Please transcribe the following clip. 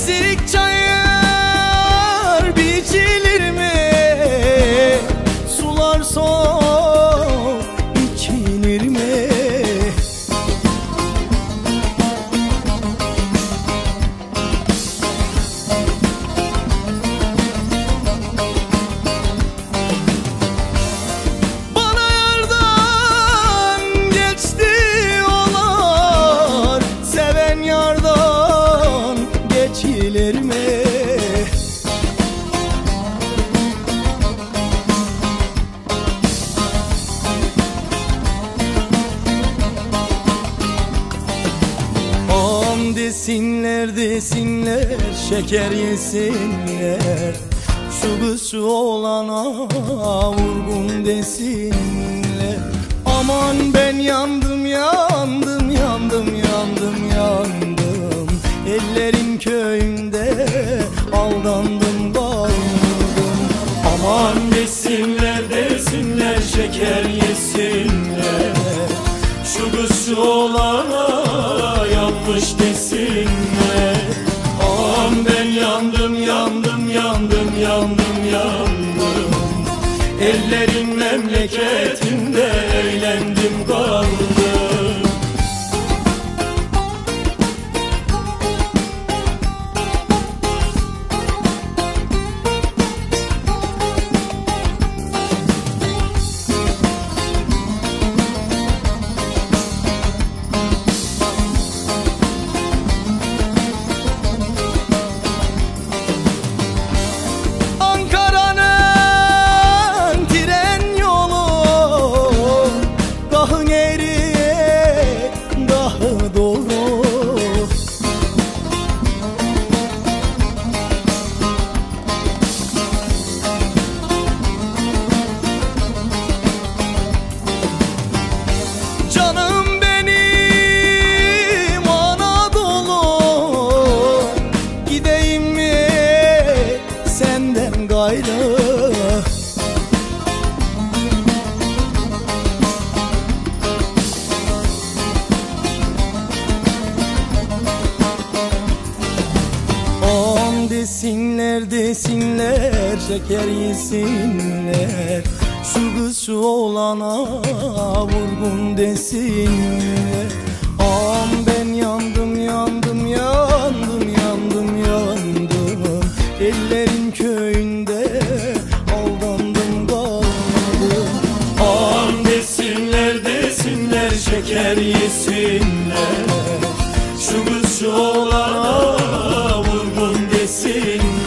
Eserik çayır biçilir mi? Sular soğuk Am desinler şeker yesinler. Kızı olana vurgun desinler. Aman ben yandım yandım yandım yandım yandım. Ellerin köyünde aldandım kaldım Aman desinler desinler şeker yesinler. Şu olana yanlış desinler Ellerin memleketinde eğlendim kaldım desinler desinler şeker yesinler. Şu kız şu olana vurgun desinler. Ağam ben yandım yandım yandım yandım yandım. Ellerin köyünde aldandım kalmadım Ağam desinler desinler şeker yesinler. Şu kız şu olana sensin